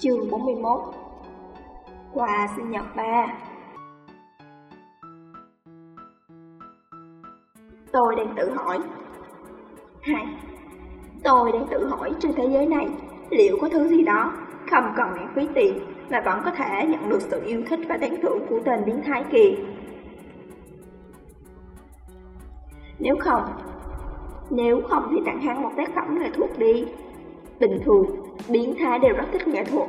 Chương 41 Quà sinh nhật ba. Tôi đang tự hỏi. Hai, Tôi đang tự hỏi trên thế giới này Liệu có thứ gì đó Không cần lãng phí tiền Mà vẫn có thể nhận được sự yêu thích và tán thưởng của tên biến thái kia? Nếu không Nếu không thì tặng hắn một tác phẩm nghệ thuật đi. Bình thường, biến thái đều rất thích nghệ thuật.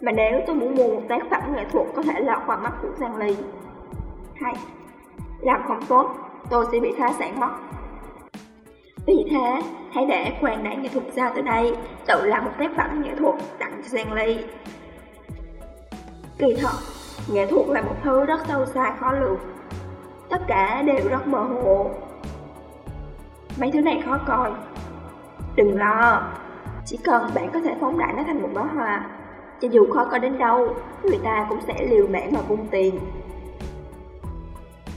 Mà nếu tôi muốn mua một tác phẩm nghệ thuật có thể lọt qua mắt của Giang Ly. Hay, làm không tốt, tôi sẽ bị phá sản mất. Vì thế, hãy để quan đại nghệ thuật ra tới đây Tự làm một tác phẩm nghệ thuật tặng cho Giang Ly. Kỳ thật, nghệ thuật là một thứ rất sâu xa khó lường. Tất cả đều rất mơ hồ. Mấy thứ này khó coi. Đừng lo, chỉ cần bạn có thể phóng đại nó thành một bó hoa Cho dù khó coi đến đâu, người ta cũng sẽ liều mạng mà vung tiền.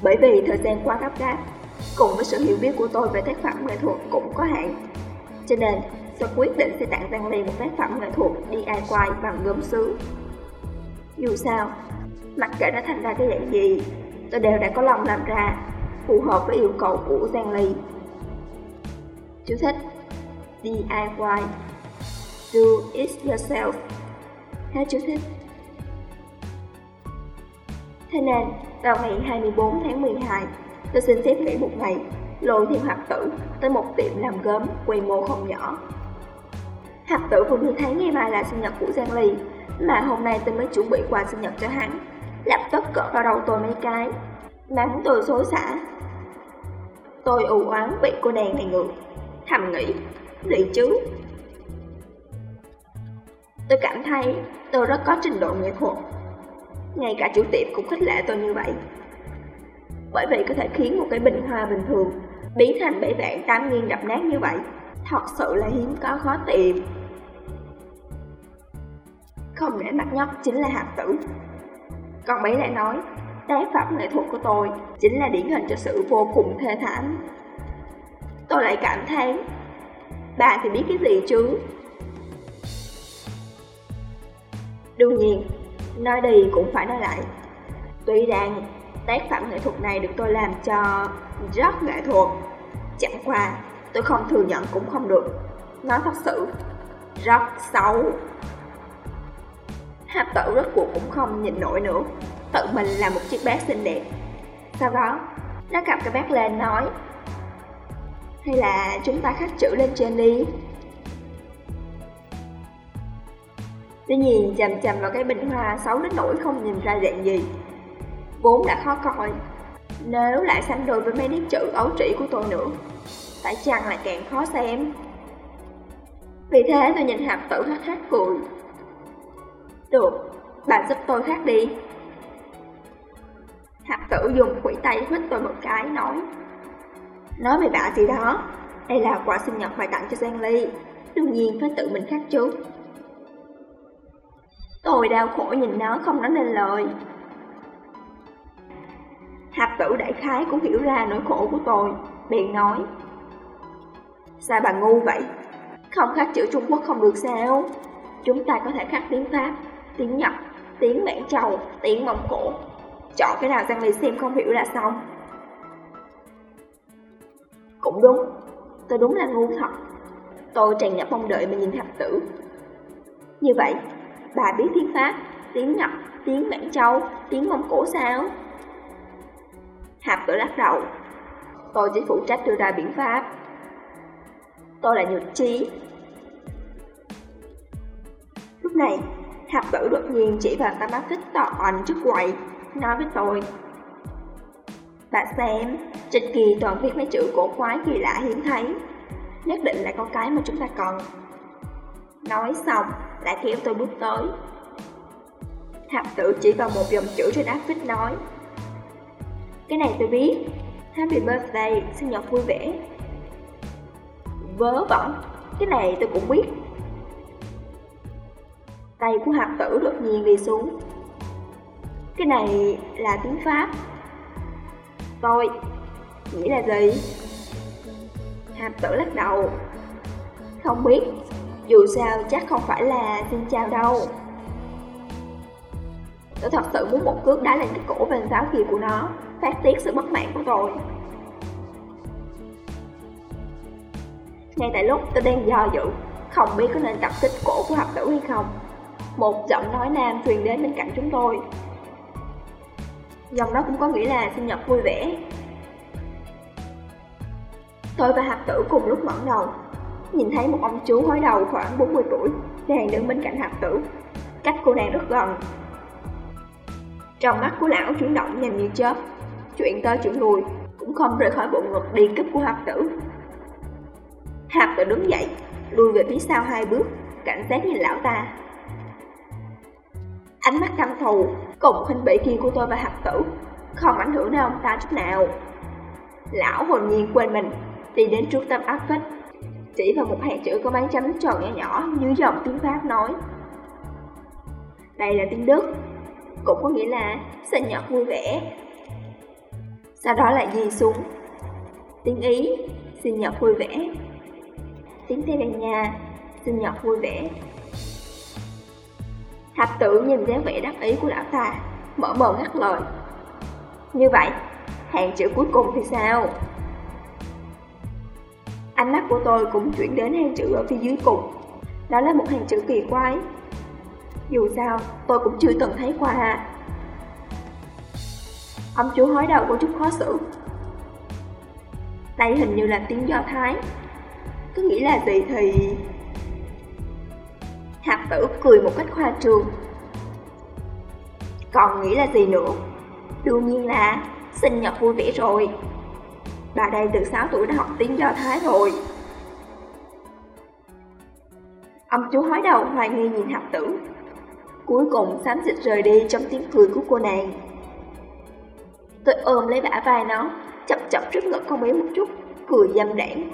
Bởi vì thời gian quá gấp gáp Cùng với sự hiểu biết của tôi về tác phẩm nghệ thuật cũng có hạn. Cho nên, tôi quyết định sẽ tặng Giang Ly một tác phẩm nghệ thuật DIY bằng gốm sứ Dù sao, mặc kệ nó thành ra cái dạng gì Tôi đều đã có lòng làm ra Phù hợp với yêu cầu của Giang Ly. Chú thích. DIY Do it yourself Hết chú thích Thế nên, vào ngày 24 tháng 12, tôi xin phép nghỉ một ngày, lôi thêm hạt tử tới một tiệm làm gốm quy mô không nhỏ. Hạt tử vừa đưa thấy ngày mai là sinh nhật của Giang Ly, mà hôm nay tôi mới chuẩn bị quà sinh nhật cho hắn. Lập tức cỡ vào đầu tôi mấy cái, mắng tôi xối xả. Tôi ù oán bị cô nàng này ngược, thầm nghĩ gì chứ? Tôi cảm thấy tôi rất có trình độ nghệ thuật. Ngay cả chủ tiệm cũng khích lệ tôi như vậy. Bởi vì có thể khiến một cái bình hoa bình thường biến thành bể vạn tám nghiêng đập nát như vậy. Thật sự là hiếm có khó tìm. Không để mặt nhóc chính là hạt tử. Còn mấy lại nói, tác phẩm nghệ thuật của tôi chính là điển hình cho sự vô cùng thê thảm. Tôi lại cảm thấy bạn thì biết cái gì chứ? Đương nhiên, Nói đi cũng phải nói lại. Tuy rằng, tác phẩm nghệ thuật này được tôi làm cho rất nghệ thuật. Chẳng qua, tôi không thừa nhận cũng không được. Nói thật sự Rất xấu. Hạp tử rất cuộc cũng không nhìn nổi nữa. Tự mình là một chiếc bát xinh đẹp. Sau đó, Nó cầm cái bát lên nói hay là chúng ta khắc chữ lên trên đi? Tuy nhìn chầm chầm vào cái bình hoa xấu đến nỗi không nhìn ra dạng gì. Vốn đã khó coi. Nếu lại sánh đôi với mấy nét chữ ấu trĩ của tôi nữa Phải chăng lại càng khó xem? Vì thế tôi nhìn hạp tử hát hát cười. Được, bà giúp tôi khác đi. Hạp tử dùng quỷ tay hít tôi một cái nói Nói về bạ gì đó, Đây là quà sinh nhật phải tặng cho Giang Ly. Đương nhiên phải tự mình khắc chú. Tôi đau khổ nhìn nó không nói nên lời. Hạp tử đại khái cũng hiểu ra nỗi khổ của tôi, Bèn nói. Sao bà ngu vậy? Không khắc chữ Trung Quốc không được sao? Chúng ta có thể khắc tiếng Pháp, Tiếng Nhật, Tiếng Mãn Châu, Tiếng Mông Cổ. Chọn cái nào Giang Ly xem không hiểu là xong cũng đúng, tôi đúng là ngu thật. Tôi tràn ngập mong đợi mà nhìn thập tử. Như vậy, bà biết tiếng Pháp, tiếng Nhật, tiếng Mãn Châu, tiếng Mông Cổ sao? Hạp tử lắc đầu. Tôi chỉ phụ trách đưa ra biện pháp. Tôi là nhược trí. Lúc này, hạp tử đột nhiên chỉ vào tam bác kích to on trước quầy, nói với tôi bạn xem, trên kỳ toàn viết mấy chữ cổ quái kỳ lạ hiếm thấy. Nhất định là có cái mà chúng ta cần Nói xong, lại kéo tôi bước tới. Hạp tử chỉ vào một dòng chữ trên áp phích nói. Cái này tôi biết. Happy birthday, sinh nhật vui vẻ. Vớ vẩn, cái này tôi cũng biết. Tay của hạp tử đột nhiên đi xuống. Cái này là tiếng Pháp. Tôi Nghĩ là gì? Hàm tử lắc đầu. Không biết, Dù sao chắc không phải là xin chào đâu. Tôi thật sự muốn một cước đá lên cái cổ vành giáo kia của nó, Phát tiết sự bất mãn của tôi. Ngay tại lúc tôi đang do dự, Không biết có nên tập kích cổ của Hạp tử hay không. Một giọng nói nam truyền đến bên cạnh chúng tôi. Dòng đó cũng có nghĩa là sinh nhật vui vẻ. Tôi và hạt tử cùng lúc ngẩng đầu, Nhìn thấy một ông chú hói đầu khoảng 40 tuổi Đang đứng bên cạnh hạt tử. Cách cô nàng rất gần. Trong mắt của lão chuyển động nhanh như chớp, Chuyện tới chuyện lui Cũng không rời khỏi bộ ngực đi cướp của hạt tử. Hạt tử đứng dậy, Lùi về phía sau hai bước, Cảnh giác nhìn lão ta. Ánh mắt căm thù Cùng khinh bỉ kia của tôi và hạt tử. Không ảnh hưởng đến ông ta chút nào. Lão hồn nhiên quên mình, Đi đến trước tâm áp phích. Chỉ vào một hàng chữ có mấy chấm tròn nhỏ nhỏ Dưới dòng tiếng Pháp nói. Đây là tiếng Đức, Cũng có nghĩa là sinh nhật vui vẻ. Sau đó lại ghi xuống Tiếng Ý, Sinh nhật vui vẻ. Tiếng Tây Ban Nha, Sinh nhật vui vẻ. Thạch tử nhìn dáng vẻ đắc ý của lão ta Mở mờ ngắt lời. Như vậy, hàng chữ cuối cùng thì sao? Ánh mắt của tôi cũng chuyển đến hàng chữ ở phía dưới cùng. Đó là một hàng chữ kỳ quái. Dù sao, tôi cũng chưa từng thấy qua. Ông chú hói đầu có chút khó xử. Đây hình như là tiếng Do Thái. Cứ nghĩ là gì thì... Hạc tử cười một cách khoa trương. Còn nghĩ là gì nữa? Đương nhiên là sinh nhật vui vẻ rồi. Bà đây từ 6 tuổi đã học tiếng Do Thái rồi. Ông chú hói đầu hoài nghi nhìn Hạc tử. Cuối cùng xám xịt rời đi trong tiếng cười của cô nàng. Tôi ôm lấy bả vai nó, Chậm chậm trước ngực con bé một chút, Cười dâm đảng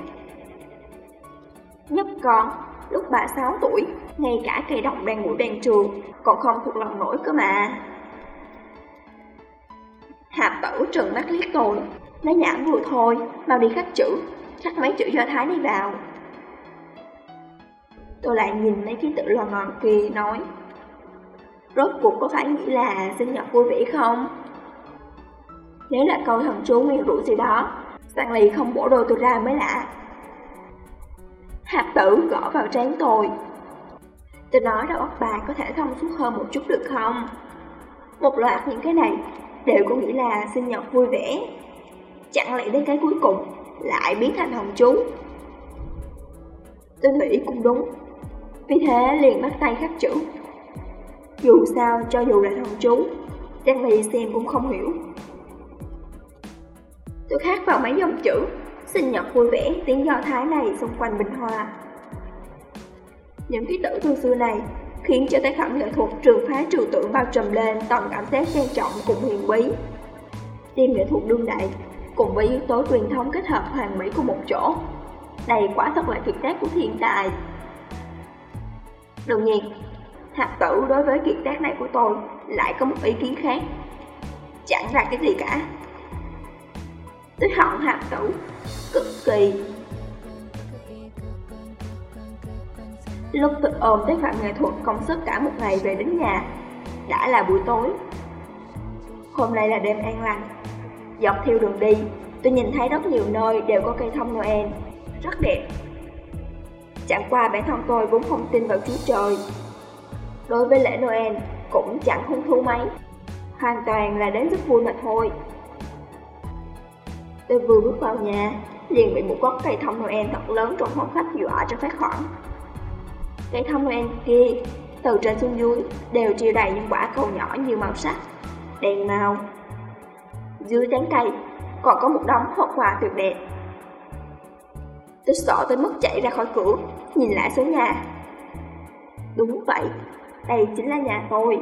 Nhất con Lúc bà 6 tuổi, Ngay cả cây đồng đang ngủ đèn trường Còn không thuộc lòng nổi cơ mà. Hạp tử trừng mắt liếc tôi, Nói nhảm vừa thôi, Mau đi khắc chữ, Khắc mấy chữ do thái đi vào. Tôi lại nhìn mấy ký tự lò ngọn kia nói, Rốt cuộc có phải nghĩ là sinh nhật vui vẻ không? Nếu là câu thần chú nguyên rủ gì đó Stanley không bổ đôi tôi ra mới lạ. Hạt tử gõ vào trán tôi. Tôi nói đầu óc bà có thể thông suốt hơn một chút được không? Một loạt những cái này đều có nghĩa là sinh nhật vui vẻ. Chẳng lẽ đến cái cuối cùng lại biến thành hồng chú? Tôi nghĩ cũng đúng. Vì thế liền bắt tay khắc chữ. Dù sao, cho dù là hồng chú Trang Ly xem cũng không hiểu. Tôi khắc vào mấy dòng chữ. Sinh nhật vui vẻ tiếng Do Thái này xung quanh bình hoa Những ký tự thư xưa này khiến cho tác phẩm nghệ thuật trường phá trừu tượng bao trùm lên toàn cảm giác trang trọng cùng huyền quý. Tim nghệ thuật đương đại cùng với yếu tố truyền thống kết hợp hoàn mỹ cùng một chỗ. Đây quả thật là kiệt tác của thiên tài. Đương nhiên, hạt tử đối với kiệt tác này của tôi lại có một ý kiến khác. Chẳng ra cái gì cả. Tôi hận hạt tử, cực kỳ. Lúc tôi ôm tới phạm nghệ thuật công sức cả một ngày về đến nhà Đã là buổi tối. Hôm nay là đêm an lành Dọc theo đường đi Tôi nhìn thấy rất nhiều nơi đều có cây thông Noel Rất đẹp. Chẳng qua bản thân tôi vốn không tin vào Chúa Trời. Đối với lễ Noel cũng chẳng hứng thú mấy Hoàn toàn là đến rất vui mà thôi. Tôi vừa bước vào nhà liền bị một gốc cây thông Noel thật lớn trong phòng khách dọa cho phát hoảng cây thông Noel kia, từ trên xuống dưới, đều chia đầy những quả cầu nhỏ nhiều màu sắc, đèn màu. Dưới tán cây, còn có một đống hộp quà tuyệt đẹp. Tôi sợ tới mức chạy ra khỏi cửa, nhìn lại xuống nhà. Đúng vậy, đây chính là nhà tôi.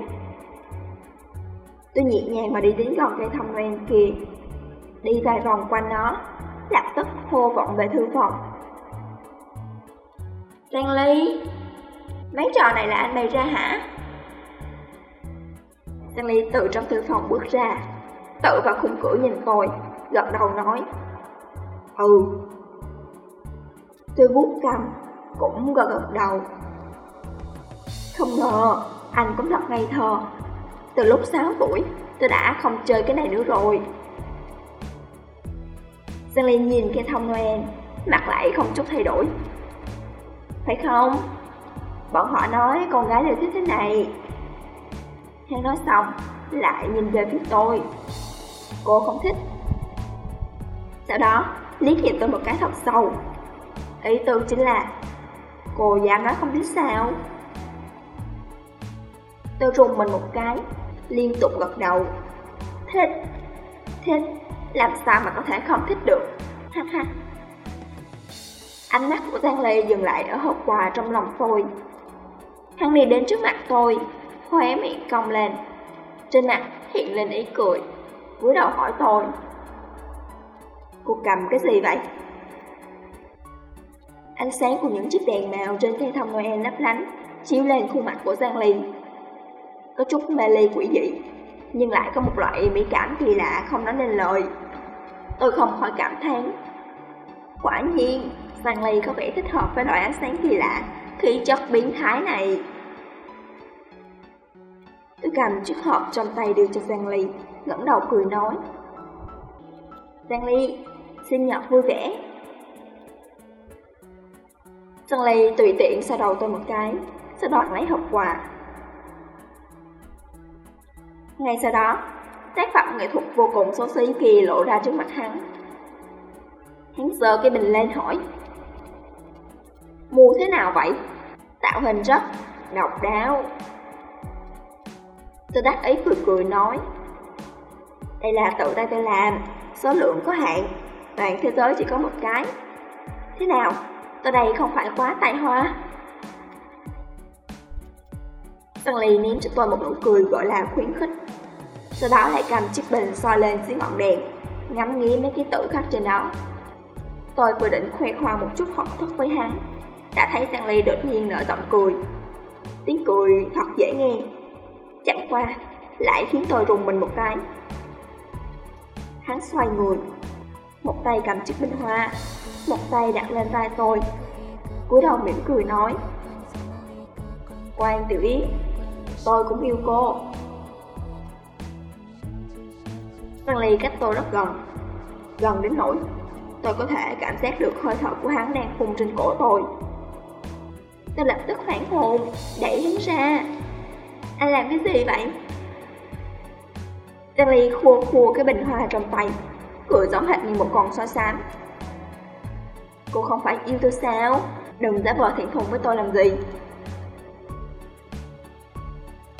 Tôi nhẹ nhàng mà đi đến gần cây thông Noel kia, đi vài vòng quanh nó, lập tức hô vọng về thư phòng. Trang Ly, Mấy trò này là anh bày ra hả? Stanley từ trong thư phòng bước ra Tự vào khung cửa nhìn tôi Gật đầu nói Ừ Tôi vuốt cầm Cũng gật gật đầu Không ngờ, anh cũng thật ngây thơ. Từ lúc 6 tuổi, tôi đã không chơi cái này nữa rồi. Giang Ly nhìn cái thông Noel, mặt lại không chút thay đổi. Phải không? Bọn họ nói con gái đều thích thế này. Hắn nói xong, lại nhìn về phía tôi. Cô không thích. Sau đó, liếc nhìn tôi một cái thật sâu. Ý tư chính là, cô dám nói không thích sao? Tôi rùng mình một cái, liên tục gật đầu. Thích, thích, làm sao mà có thể không thích được, ha ha. Ánh mắt của Giang Lê dừng lại ở hộp quà trong lòng tôi. Hắn đi đến trước mặt tôi, khóe miệng cong lên. Trên mặt hiện lên ý cười, cúi đầu hỏi tôi. Cô cầm cái gì vậy? Ánh sáng của những chiếc đèn màu trên cây thông Noel lấp lánh, chiếu lên khuôn mặt của Giang Ly. Có chút mê ly quỷ dị, nhưng lại có một loại mỹ cảm kỳ lạ không nói nên lời. Tôi không khỏi cảm thán. Quả nhiên, Giang Ly có vẻ thích hợp với loại ánh sáng kỳ lạ, khí chất biến thái này. Tôi cầm chiếc hộp trong tay đưa cho Giang Ly, ngẩng đầu cười nói. Giang Ly, sinh nhật vui vẻ. Giang Ly tùy tiện xoa đầu tôi một cái, sau đó lấy hộp quà. Ngay sau đó, tác phẩm nghệ thuật vô cùng xấu xí kia lộ ra trước mặt hắn. Hắn giơ cái bình lên hỏi. Mua thế nào vậy? Tạo hình rất độc đáo. Tôi đắc ý cười cười nói. Đây là tự tay tôi làm, số lượng có hạn, toàn thế giới chỉ có một cái. Thế nào, tôi đây không phải quá tài hoa? Stanley ném cho tôi một nụ cười gọi là khuyến khích. Sau đó lại cầm chiếc bình soi lên dưới ngọn đèn, ngắm nghía mấy ký tự khắc trên đó. Tôi vừa định khoe khoang một chút học thức với hắn, đã thấy Stanley đột nhiên nở giọng cười. Tiếng cười thật dễ nghe, chẳng qua lại khiến tôi rùng mình một cái. Hắn xoay người, một tay cầm chiếc bình hoa, một tay đặt lên vai tôi, cúi đầu mỉm cười nói. Quan Tiểu Yến, tôi cũng yêu cô. Stanley cách tôi rất gần, gần đến nỗi tôi có thể cảm giác được hơi thở của hắn đang phun trên cổ tôi. Tôi lập tức hoảng hồn, đẩy hắn ra. Anh làm cái gì vậy? Stanley khua khua cái bình hoa trong tay, cười giống hệt như một con so xám. Cô không phải yêu tôi sao? Đừng giả vờ thiện thùng với tôi làm gì.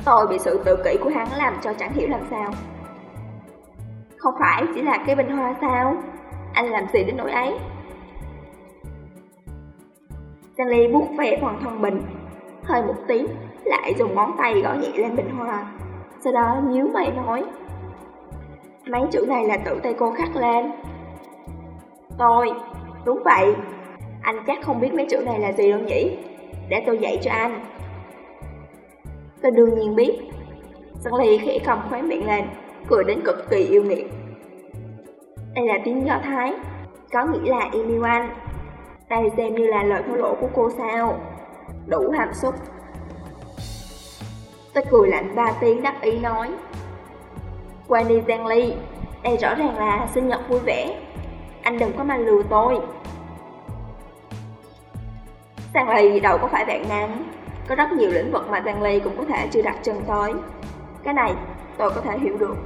Tôi bị sự tự kỷ của hắn làm cho chẳng hiểu làm sao. Không phải chỉ là cái bình hoa sao? Anh làm gì đến nỗi ấy? Stanley vuốt ve toàn thân bình, hơi một tiếng lại dùng ngón tay gõ nhẹ lên bình hoa. Sau đó nhíu mày nói, mấy chữ này là tự tay cô khắc lên. Tôi, đúng vậy, anh chắc không biết mấy chữ này là gì đâu nhỉ? Để tôi dạy cho anh. Tôi đương nhiên biết. Stanley khẽ cầm khóe miệng lên, cười đến cực kỳ yêu nghiệt. Đây là tiếng Do Thái, có nghĩa là Emiwan. Đây xem như là lời thổ lộ của cô sao? Đủ hàm xúc. Tôi cười lạnh ba tiếng đắc ý nói. Quan đi Giang Ly, đây rõ ràng là sinh nhật vui vẻ. Anh đừng có mà lừa tôi. Giang Ly đâu có phải bạn năng, Có rất nhiều lĩnh vực mà Giang Ly cũng có thể chưa đặt chân tới Cái này tôi có thể hiểu được.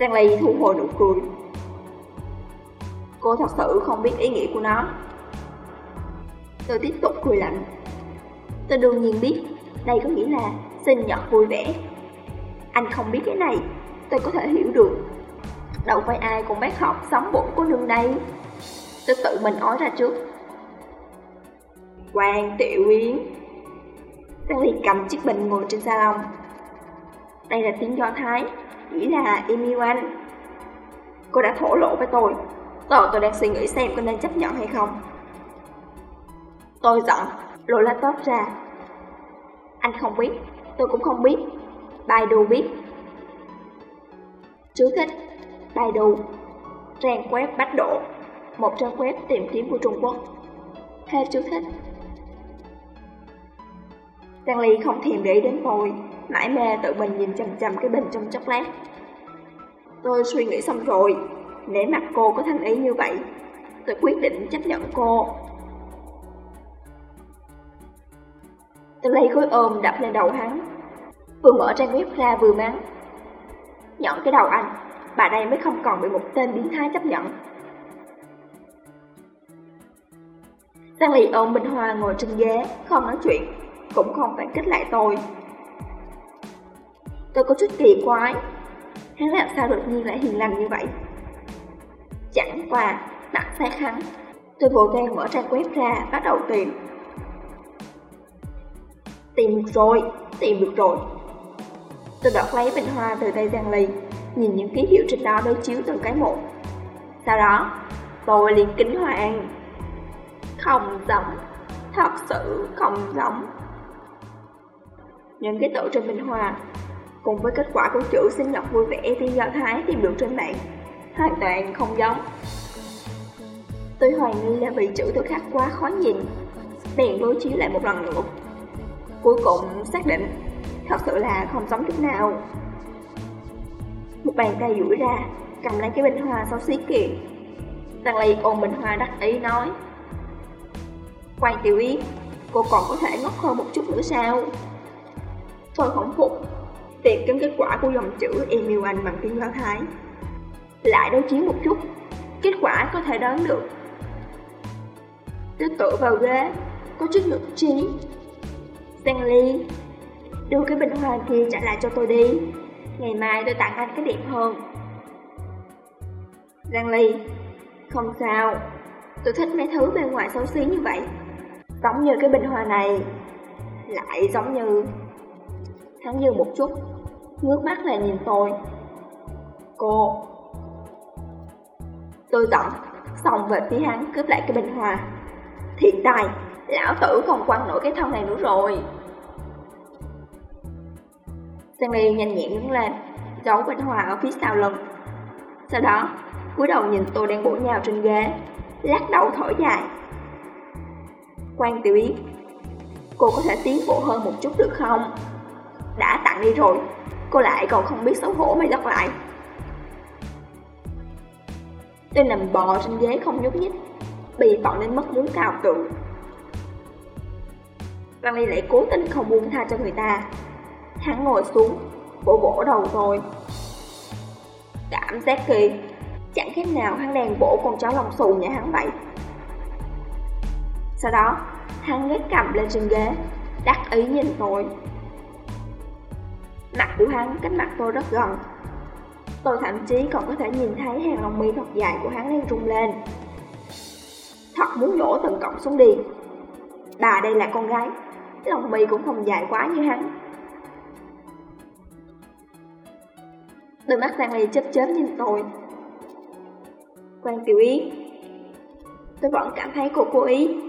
Giang Ly thu hồi nụ cười. Cô thật sự không biết ý nghĩa của nó. Tôi tiếp tục cười lạnh. Tôi đương nhiên biết, Đây có nghĩa là sinh nhật vui vẻ. Anh không biết cái này, Tôi có thể hiểu được. Đâu phải ai cũng bác học sống bụng của nương đây. Tôi tự mình nói ra trước. Quan Tiểu Yến Stanley cầm chiếc bình ngồi trên salon. Đây là tiếng Do Thái Nghĩ là em yêu anh Cô đã thổ lộ với tôi. Giờ tôi đang suy nghĩ xem có nên chấp nhận hay không. Tôi giận. Lộ laptop ra. Anh không biết. Tôi cũng không biết. Baidu biết. Chú thích. Baidu Trang web bách độ. Một trang web tìm kiếm của Trung Quốc. Hết chú thích Trang Ly không thèm để ý đến tôi, mãi mê tự mình nhìn chầm chầm cái bình trong chốc lát. Tôi suy nghĩ xong rồi, nể mặt cô có thành ý như vậy, tôi quyết định chấp nhận cô. Tôi lấy khối ôm đập lên đầu hắn, vừa mở trang web ra vừa mắng. Nhọn cái đầu anh, bà đây mới không còn bị một tên biến thái chấp nhận. Giang Ly ôm Bình Hoa ngồi trên ghế, không nói chuyện, cũng không phải kích lại tôi. Tôi có chút kỳ quái, hắn làm sao đột nhiên lại hiền lành như vậy? Chẳng qua, đặt xác hắn, tôi vội vàng mở trang web ra, bắt đầu tìm. Tìm được rồi, tìm được rồi. Tôi đọc lấy bình hoa từ tay Giang Ly, nhìn những ký hiệu trên đó đối chiếu từng cái một. Sau đó, tôi liền kính hoàng. Không giống, thật sự không giống. Những cái tự trên bình hoa, cùng với kết quả của chữ sinh nhật vui vẻ tiếng Do Thái tìm được trên mạng, hoàn toàn không giống. Tôi hoài nghi là vì chữ tôi khắc quá khó nhìn, bèn đối chiếu lại một lần nữa. Cuối cùng xác định, thật sự là không giống chút nào. Một bàn tay duỗi ra, cầm lấy cái bình hoa sau xí kia. Tăng lây ôm bình hoa đắc ý nói. Quan tiểu yến, cô còn có thể ngốc hơn một chút nữa sao? Tôi không phục, tiệt kiếm kết quả của dòng chữ email anh bằng tiếng Do Thái. Lại đối chiến một chút, kết quả có thể đoán được. Tôi tựa vào ghế, có chút ngực trí. Stanley, đưa cái bình hoa kia trả lại cho tôi đi. Ngày mai tôi tặng anh cái đẹp hơn. Giang Ly, không sao, tôi thích mấy thứ bên ngoài xấu xí như vậy. Giống như cái bình hoa này, lại giống như... Hắn dừng một chút, ngước mắt lại nhìn tôi. Cô... Tôi tận, xong về phía hắn cướp lại cái bình hoa. Thiện tài, lão tử không quăng nổi cái thân này nữa rồi. Stanley nhanh nhẹn đứng lên, giấu bình hoa ở phía sau lưng. Sau đó, cúi đầu nhìn tôi đang bổ nhào trên ghế, lắc đầu thở dài. Quan tiểu yến, cô có thể tiến bộ hơn một chút được không? Đã tặng đi rồi, cô lại còn không biết xấu hổ mà dắt lại. Tôi nằm bò trên ghế không nhúc nhích, bị bọn lên mất muốn cào tượng. Văn Ly lại cố tình không buông tha cho người ta. Hắn ngồi xuống, vỗ vỗ đầu tôi. Cảm giác kỳ, chẳng khác nào hắn đang vỗ con chó lòng xù nhà hắn vậy. Sau đó, hắn ghét cầm lên trên ghế, đắc ý nhìn tôi. Mặt của hắn cách mặt tôi rất gần. Tôi thậm chí còn có thể nhìn thấy hàng lông mi thật dài của hắn đang rung lên. Thật muốn nổ từng cọng xuống đi. Bà đây là con gái, lông mi cũng không dài quá như hắn. Đôi mắt Giang Ly chớp chớp nhìn tôi. Quan Tiểu Yến, tôi vẫn cảm thấy cô cố ý.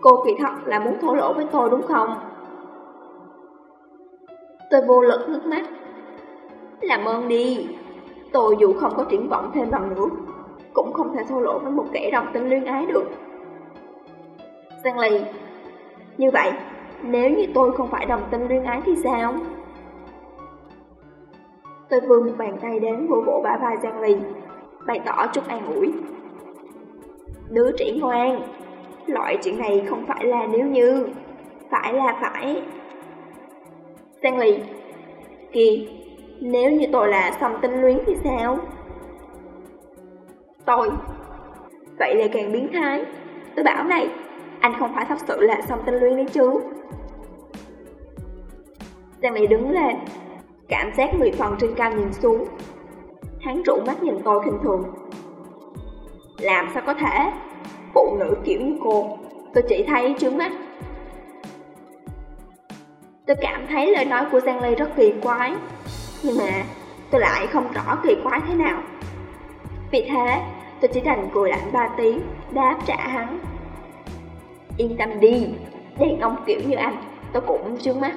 Cô kỳ thật là muốn thổ lộ với tôi đúng không? Tôi vô lực nước mắt. Làm ơn đi, tôi dù không có triển vọng thêm bằng nữa, cũng không thể thô lỗ với một kẻ đồng tình luyến ái được. Giang lì như vậy, nếu như tôi không phải đồng tình luyến ái thì sao? Tôi vươn một bàn tay đến vỗ vỗ bả vai Giang lì bày tỏ chút an ủi. Đứa trẻ ngoan, loại chuyện này không phải là nếu như, phải là phải. Stanley. Ly, kìa, nếu như tôi là song tinh luyến thì sao? Tôi, vậy là càng biến thái. Tôi bảo này, anh không phải thật sự là song tinh luyến đấy chứ. Stanley Ly đứng lên, Cảm giác mười phần trên cao nhìn xuống. Hắn trụ mắt nhìn tôi khinh thường. Làm sao có thể? Phụ nữ kiểu như cô. Tôi chỉ thấy trước mắt. Tôi cảm thấy lời nói của Giang Ly rất kỳ quái. Nhưng mà, tôi lại không rõ kỳ quái thế nào. Vì thế, tôi chỉ đành cười lạnh ba tiếng, Đáp trả hắn. Yên tâm đi, Đàn ông kiểu như anh, Tôi cũng chưa mắt